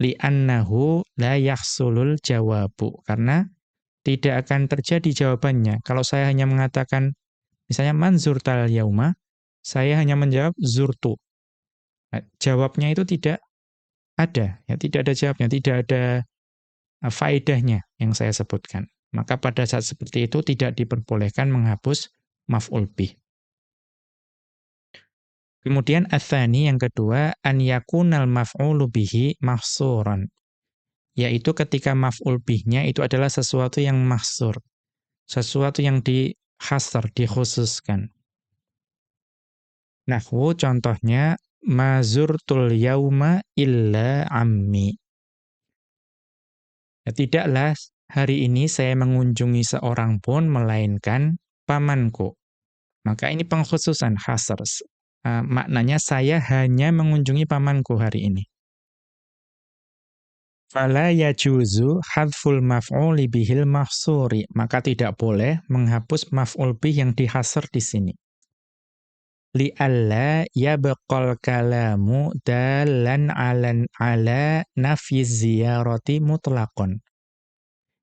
Li'annahu la yahsulul jawabu, karena tidak akan terjadi jawabannya. Kalau saya hanya mengatakan Misalnya man zurtal yauma, saya hanya menjawab zurtu. Nah, jawabnya itu tidak ada, ya tidak ada jawabnya, tidak ada faedahnya yang saya sebutkan. Maka pada saat seperti itu tidak diperbolehkan menghapus maf'ul bih. Kemudian athani yang kedua an yakunal maf'ulu bihi mahsuran. Yaitu ketika maf'ul bihnya itu adalah sesuatu yang mahsur. Sesuatu yang dihasar, dikhususkan. Nahwu contohnya mazurtul yauma illa ammi. Ya, tidaklah hari ini saya mengunjungi seorang pun melainkan pamanku. Maka ini pengkhususan hasar. Uh, maknanya saya hanya mengunjungi pamanku hari ini. Fala yajuzu hadful maf'uli bihil mahsuri. Maka tidak boleh menghapus maf'ul bih yang dihasar di sini li'alla yabqal kalamu dalan alan ala nafyi ziyarati mutlaqon.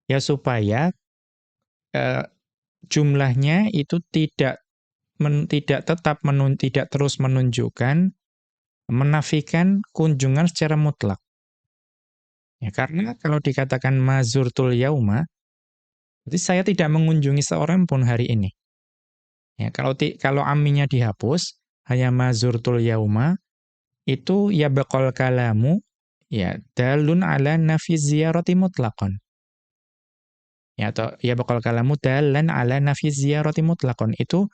Ya supaya uh, jumlahnya itu tidak men, tidak tetap menun, tidak terus menunjukkan menafikan kunjungan secara mutlak. Ya, karena kalau dikatakan mazurtul yauma, berarti saya tidak mengunjungi seorang pun hari ini. Ya, kalau ti, kalau aminya dihapus, hanya mazurtul yauma, itu ya bakal kalamu, ya dalun ala nafi ziyarati mutlaqan. Ya, atau ya bakal kalamu dalan ala nafi ziyarati mutlaqan. Itu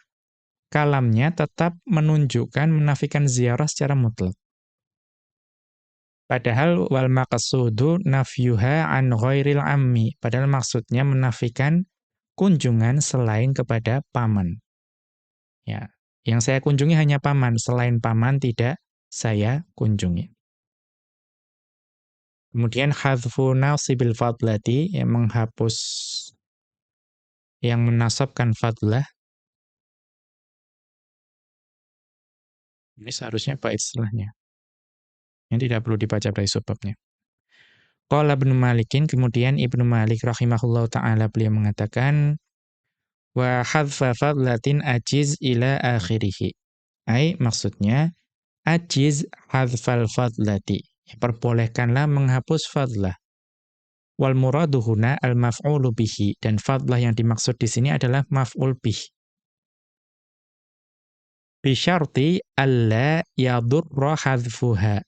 kalamnya tetap menunjukkan, menafikan ziarah secara mutlak. Padahal wal maqsudu nafyuha an ghairil ammi. Padahal maksudnya menafikan kunjungan selain kepada paman. Ya, yang saya kunjungi hanya paman, selain paman tidak saya kunjungi. Kemudian hadfu nasibil fadlati yang menghapus yang menasabkan fadlah. Ini seharusnya apa istilahnya? Yang tidak perlu dibaca dari sebabnya. Qala Ibnu Malikin, kemudian Ibnu Malik rahimahullah ta'ala beliau mengatakan, wa hadfa fadlatin ajiz ila akhirih. Ai maksudnya ajiz hadfal fadlati. Ya, perbolehkanlah menghapus fadlah. Wal muradu huna al maf'ulu bihi dan fadlah yang dimaksud di sini adalah maf'ul bih. Bi syarti alla yadurra hadfuha.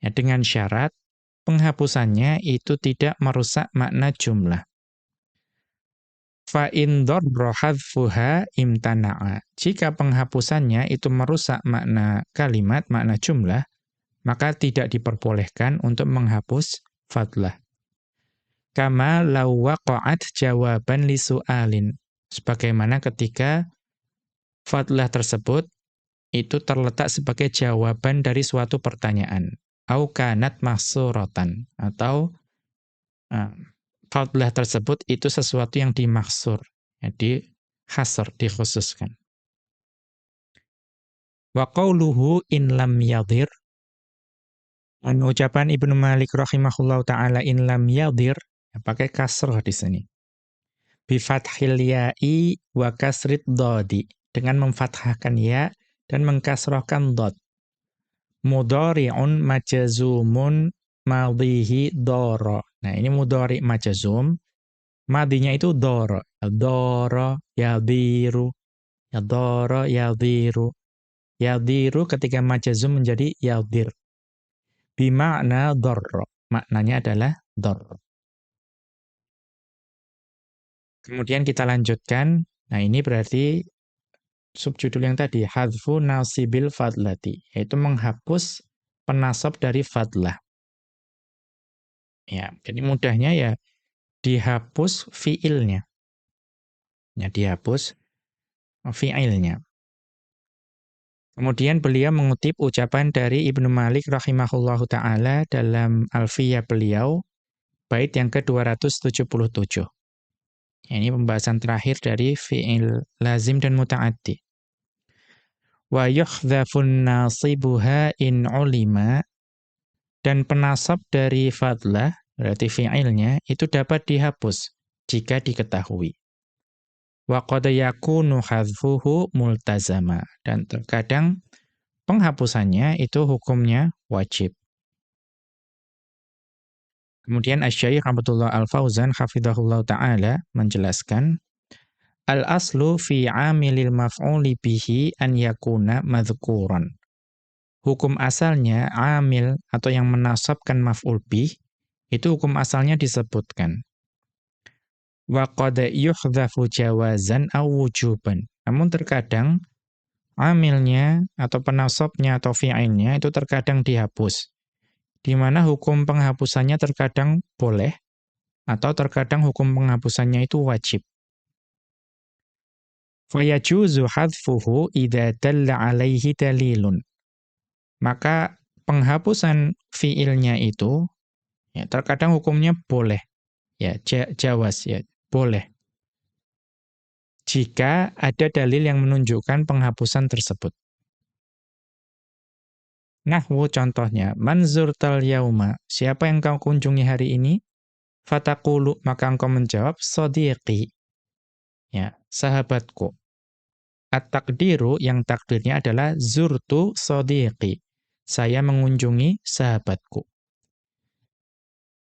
Ya, dengan syarat penghapusannya itu tidak merusak makna jumlah fa in hadfuha imtana'a. Jika penghapusannya itu merusak makna kalimat, makna jumlah, maka tidak diperbolehkan untuk menghapus fadlah. Kama law waqa'at jawaban li su'alin. Sebagaimana ketika fadlah tersebut itu terletak sebagai jawaban dari suatu pertanyaan. Au kanat mahsuratan. Atau uh, fadlah tersebut itu sesuatu yang dimaksur, ya, di dikhususkan. Wa qawluhu in lam yadir dan ucapan Ibnu Malik rahimahullahu taala in lam yadir ya, pakai kasrah di sini. Bi fathil ya'i wa kasrid dodi dengan memfathahkan ya dan mengkasrahkan dod. Mudhari'un majazumun madhihi dara. Nah, ini mudhari majazum. Madinya itu dara. Dara yadhiru. Ya dara yadhiru. Yadhiru ketika majazum menjadi yadhir. Bima'na dharra. Maknanya adalah dharra. Kemudian kita lanjutkan. Nah, ini berarti subjudul yang tadi hadfu nasibil fadlati, yaitu menghapus penasab dari fadlah. Ya, jadi mudahnya ya dihapus fiilnya. Ya, dihapus fiilnya. Kemudian beliau mengutip ucapan dari Ibnu Malik rahimahullahu taala dalam Alfiyah beliau bait yang ke-277. Ya, ini pembahasan terakhir dari fiil lazim dan muta'addi. Wa yuhdhafun nasibuha in ulima dan penasab dari fadlah, berarti fi'ilnya, itu dapat dihapus jika diketahui. Wa hadfuhu multazama. Dan terkadang penghapusannya itu hukumnya wajib. Kemudian Asy-Syaikh Abdullah Al-Fauzan hafizahullah taala menjelaskan Al-aslu fi 'amilil maf'uli bihi an yakuna madhkuran. Hukum asalnya amil atau yang menasabkan maf'ul bih itu hukum asalnya disebutkan. Wa qad yuhdhafu jawazan aw wujuban. Namun terkadang amilnya atau penasabnya atau fi'ilnya itu terkadang dihapus di mana hukum penghapusannya terkadang boleh atau terkadang hukum penghapusannya itu wajib. Fayajuzu hadfuhu idza dalla alaihi dalilun. Maka penghapusan fiilnya itu ya terkadang hukumnya boleh. Ya, jawas ya, boleh. Jika ada dalil yang menunjukkan penghapusan tersebut. Nahwu contohnya, manzur tal yauma, siapa yang kau kunjungi hari ini? Fatakulu, maka engkau menjawab, sodiqi. Ya, sahabatku. At-takdiru, yang takdirnya adalah zurtu sodiqi. Saya mengunjungi sahabatku.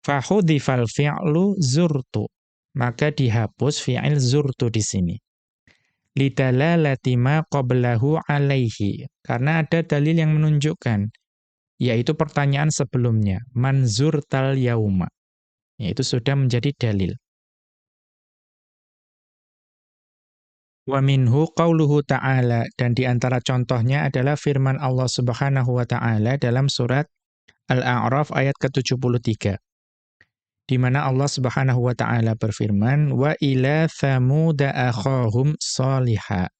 Fahudhifal fi'lu zurtu. Maka dihapus fi'il zurtu di sini lidalalati ma qablahu alaihi. Karena ada dalil yang menunjukkan yaitu pertanyaan sebelumnya, manzur tal yauma. Yaitu sudah menjadi dalil. Wa minhu qauluhu ta'ala dan di antara contohnya adalah firman Allah Subhanahu wa taala dalam surat Al-A'raf ayat ke-73 di mana Allah Subhanahu wa taala berfirman wa ila thamud akhahum salihah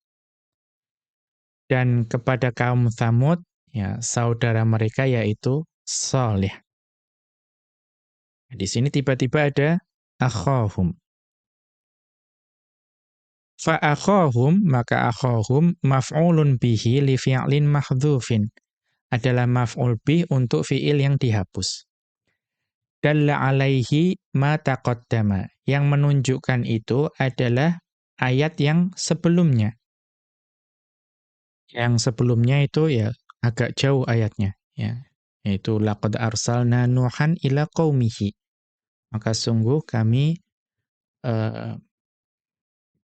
dan kepada kaum Thamud ya saudara mereka yaitu Salih. Di sini tiba-tiba ada akhahum. Fa akhahum maka akhahum maf'ulun bihi li fi'lin mahdhufin adalah maf'ul bih untuk fi'il yang dihapus dalla alaihi ma taqaddama. Yang menunjukkan itu adalah ayat yang sebelumnya. Yang sebelumnya itu ya agak jauh ayatnya ya. Yaitu laqad arsalna nuhan ila qaumihi. Maka sungguh kami uh,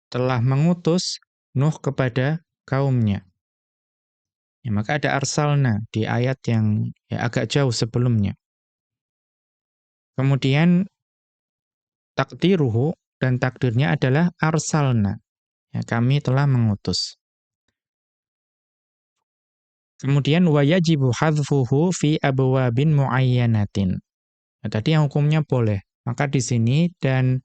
telah mengutus Nuh kepada kaumnya. Ya, maka ada arsalna di ayat yang ya, agak jauh sebelumnya. Kemudian takdiruhu dan takdirnya adalah arsalna. Ya, kami telah mengutus. Kemudian wayajibu hadfuhu fi abwabin muayyanatin. Nah, tadi yang hukumnya boleh. Maka di sini dan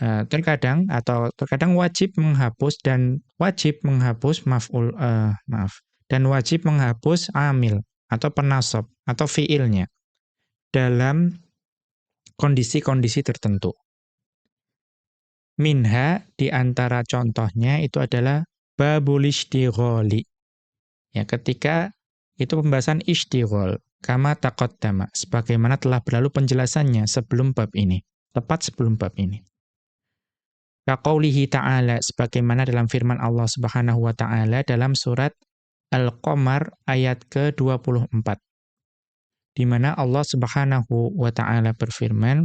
uh, terkadang atau terkadang wajib menghapus dan wajib menghapus maf'ul uh, maaf dan wajib menghapus amil atau penasab atau fiilnya dalam kondisi-kondisi tertentu. Minha di antara contohnya itu adalah babul istigholi. Ya, ketika itu pembahasan istighol, kama taqaddama, sebagaimana telah berlalu penjelasannya sebelum bab ini, tepat sebelum bab ini. Kaqaulihi ta'ala, sebagaimana dalam firman Allah Subhanahu wa taala dalam surat Al-Qamar ayat ke-24 di mana Allah Subhanahu wa taala berfirman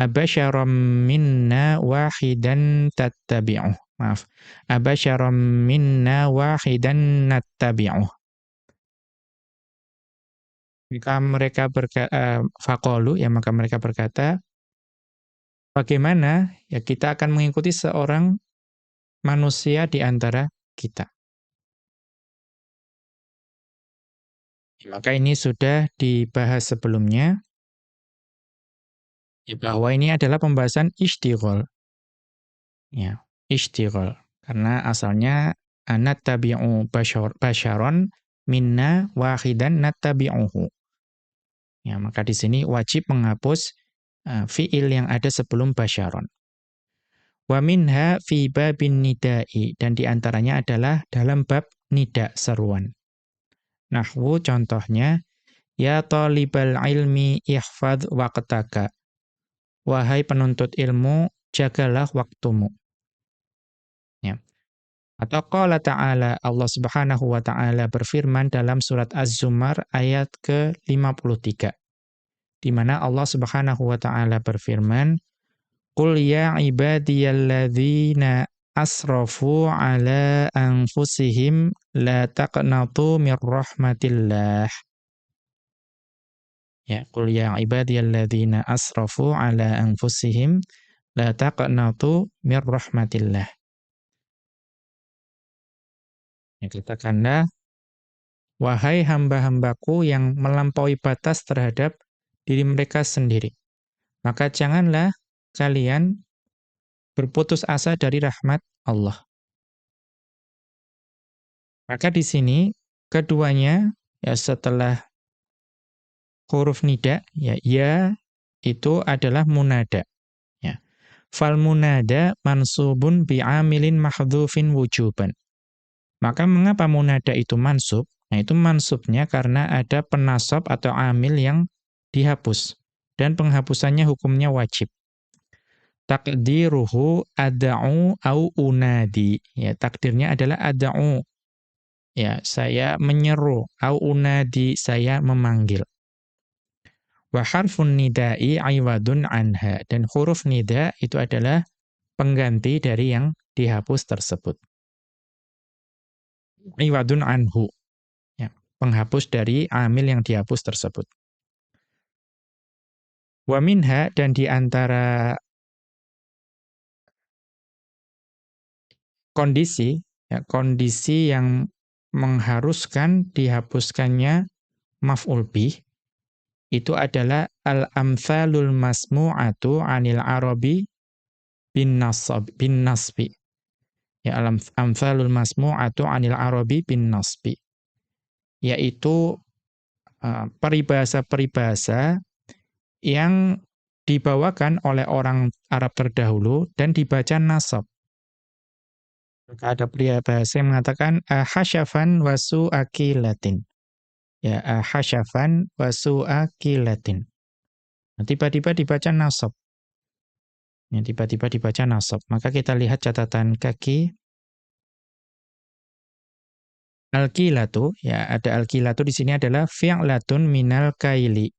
abasyaram minna wahidan tattabi'uh. Maaf. Abasyaram minna wahidan nattabi'uh. Maka mereka berkata uh, faqalu ya maka mereka berkata bagaimana ya kita akan mengikuti seorang manusia di antara kita Maka ini sudah dibahas sebelumnya, ya, bahwa ini adalah pembahasan istighol. Ya. Karena asalnya anat tabi'u basyaron minna wahidan nattabi'uhu. Ya, maka di sini wajib menghapus uh, fiil yang ada sebelum basyaron. Wa minha fi babin nidai dan di antaranya adalah dalam bab nida seruan. Nahwu contohnya, Ya talibal ilmi ihfad waqtaka. Wahai penuntut ilmu, jagalah waktumu. Ya. Atau qala ta'ala, Allah subhanahu wa ta'ala berfirman dalam surat Az-Zumar ayat ke-53. Di mana Allah Subhanahu wa taala berfirman, "Qul ya ibadiyalladzina asrafu ala anfusihim la taqnatu mir rahmatillah." Ya, qul ya ibadiyalladzina asrafu ala anfusihim la taqnatu mir rahmatillah. Ya, katakanlah wahai hamba-hambaku yang melampaui batas terhadap diri mereka sendiri. Maka janganlah kalian berputus asa dari rahmat Allah. Maka di sini keduanya ya setelah huruf nida ya ya itu adalah munada ya fal munada mansubun bi amilin mahdhufin wujuban maka mengapa munada itu mansub nah itu mansubnya karena ada penasab atau amil yang dihapus dan penghapusannya hukumnya wajib takdiruhu ad'u au unadi ya takdirnya adalah ad'u ya saya menyeru au unadi saya memanggil Wa harfun nida'i aiwadun anha. Dan huruf nida itu adalah pengganti dari yang dihapus tersebut. Iwadun anhu. Ya, penghapus dari amil yang dihapus tersebut. Wa minha dan di antara kondisi ya, kondisi yang mengharuskan dihapuskannya maf'ul bih itu adalah al-amthalul masmu'atu 'anil arabi bin nasab bin nasbi. Ya al-amthalul masmu'atu 'anil arabi bin nasbi. Yaitu uh, peribahasa-peribahasa yang dibawakan oleh orang Arab terdahulu dan dibaca nasab. Maka ada peribahasa yang mengatakan hasyafan wasu akilatin ya hasyafan wa su'akilatin. Nah, tiba-tiba dibaca nasab. Ya, tiba-tiba dibaca nasab. Maka kita lihat catatan kaki. Al-kilatu, ya ada al-kilatu di sini adalah fi'latun minal kaili.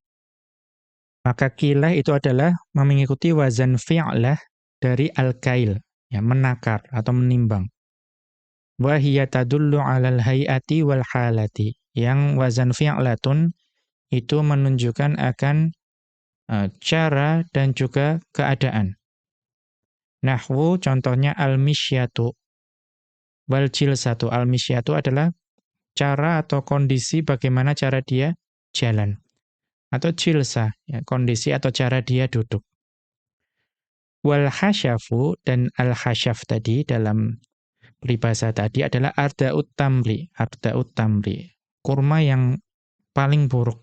Maka kilah itu adalah mengikuti wazan fi'lah dari al-kail, ya menakar atau menimbang. Wa hiya tadullu 'alal hay'ati wal halati yang wazan fi'latun itu menunjukkan akan uh, cara dan juga keadaan. Nahwu contohnya al-misyatu. Wal jilsatu. Al-misyatu adalah cara atau kondisi bagaimana cara dia jalan. Atau jilsa, ya, kondisi atau cara dia duduk. Wal hasyafu dan al-hasyaf tadi dalam peribahasa tadi adalah arda'ut tamri. Arda'ut tamri kurma yang paling buruk.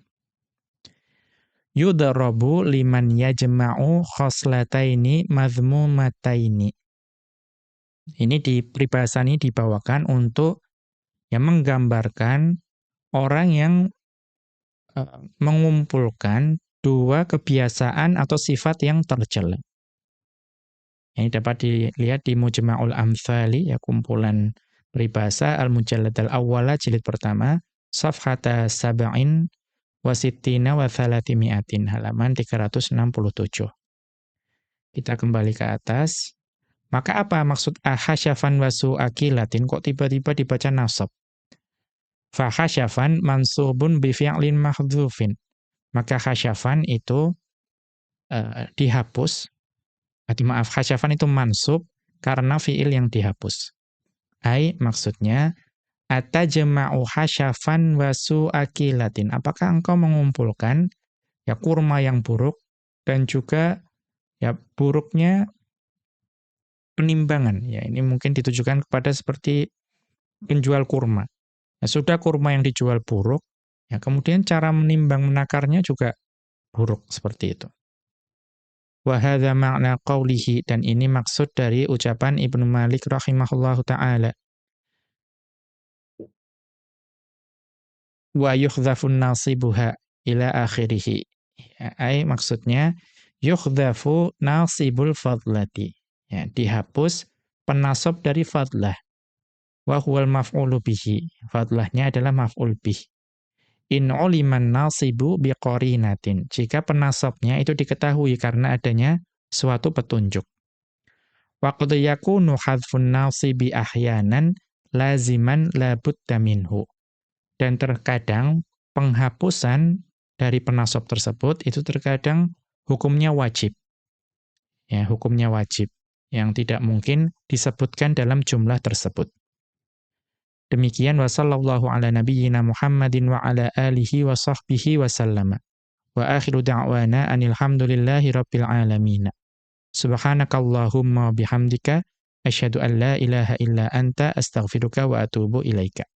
Yudarabu liman yajma'u khoslataini mazmumataini. Ini di peribahasa ini dibawakan untuk yang menggambarkan orang yang mengumpulkan dua kebiasaan atau sifat yang tercela. Ini dapat dilihat di Mujma'ul Amthali, ya kumpulan peribahasa Al-Mujallad al-Awwala jilid pertama Safhata sab'in wa sittina wa thalathimi'atin halaman 367. Kita kembali ke atas. Maka apa maksud ahasyafan wa su'akilatin kok tiba-tiba dibaca nasab? Fahasyafan mansubun bi fi'lin mahdhufin. Maka hasyafan itu uh, dihapus. Maaf, hasyafan itu mansub karena fi'il yang dihapus. Ai maksudnya atajma'u hasyafan wa su'akilatin. Apakah engkau mengumpulkan ya kurma yang buruk dan juga ya buruknya penimbangan. Ya, ini mungkin ditujukan kepada seperti penjual kurma. Ya, sudah kurma yang dijual buruk, ya kemudian cara menimbang menakarnya juga buruk seperti itu. Wa hadza ma'na qawlihi dan ini maksud dari ucapan Ibnu Malik rahimahullahu taala wa yukhdhafun nasibuha ila akhirih. Ya, ai maksudnya yukhdhafu nasibul fadlati. Ya, dihapus penasab dari fadlah. Wa huwal maf'ulu bihi. Fadlahnya adalah maf'ul bih. in uliman nasibu biqarinatin. Jika penasabnya itu diketahui karena adanya suatu petunjuk. Wa qad yakunu hadfun nasibi ahyanan laziman la minhu. Dan terkadang penghapusan dari penasab tersebut itu terkadang hukumnya wajib. Ya, hukumnya wajib yang tidak mungkin disebutkan dalam jumlah tersebut. Demikian wa sallallahu ala nabiyyina Muhammadin wa ala alihi wa sahbihi wa sallama. Wa akhiru da'wana anil hamdulillahi rabbil alamin. Subhanakallahumma bihamdika asyhadu an la ilaha illa anta astaghfiruka wa atubu ilaika.